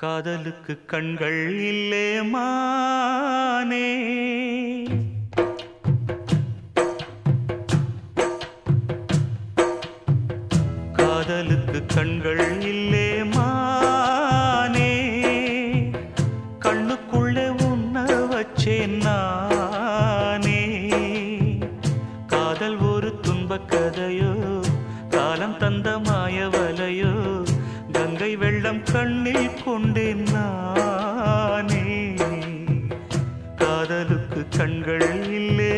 காதலுக்கு கண்கள் இல்லே மானே. காதலுக்கு கண்கள் இல்லே மானே. கண்ணுக்குள்ளே உன்ன வச்சேன் நானே. காதல் ஒரு துன்பக் கதையோ காலம் தந்த மாயவலையோ கங்கை வெள்ளம் கண்ணில் கொண்டேன் நானே. காதலுக்கு கண்கள் இல்லே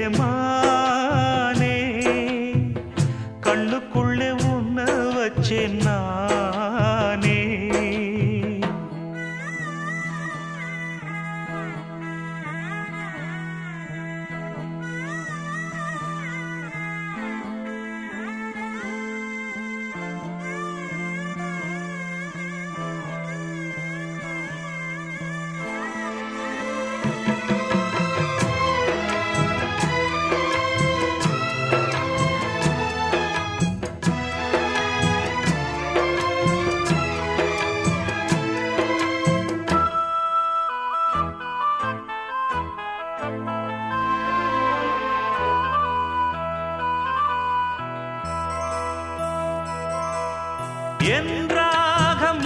என்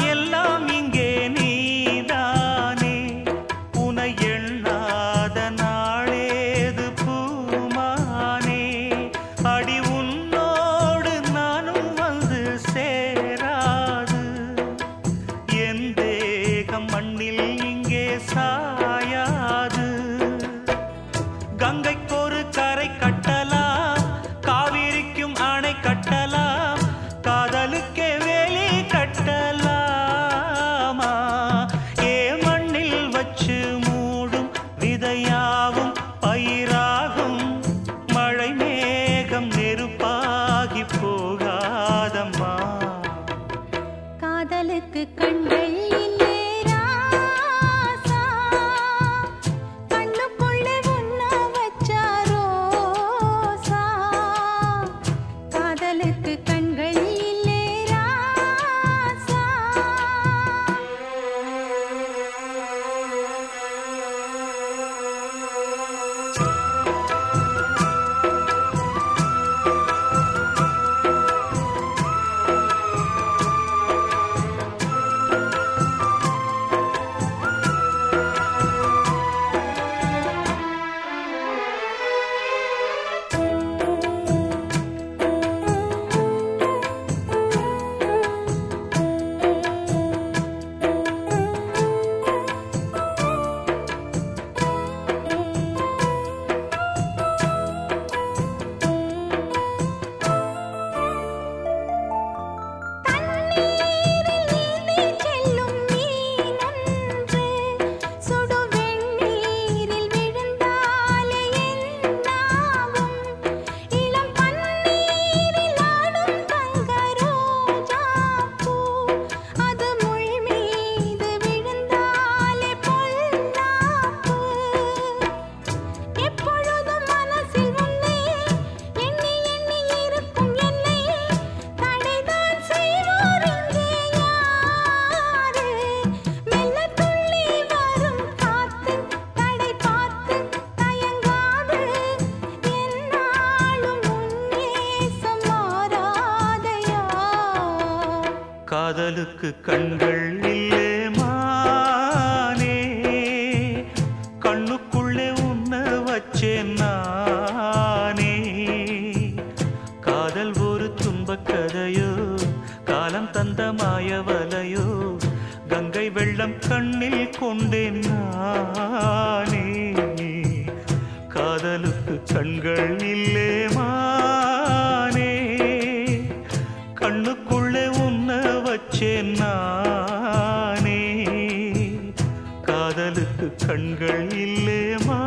எல்லாம் இங்கே நீதானே. உனை எண்ணாத நாளேது பூமானே. அடி உன்னோடு நானும் வந்து சேராது. என் தேகம் மண்ணில் இங்கே சாயாது. கங்கை காதலுக்கு கண்கள் இல்லே மானே. கண்ணுக்குள்ளே உன்ன வச்சேன் நானே. காதல் ஒரு துன்பக் கதையோ காலம் தந்த மாயவலையோ கங்கை வெள்ளம் கண்ணில் கொண்டேன் நானே. காதலுக்கு கண்கள் இல்லேமா கண்கள் இல்லேமா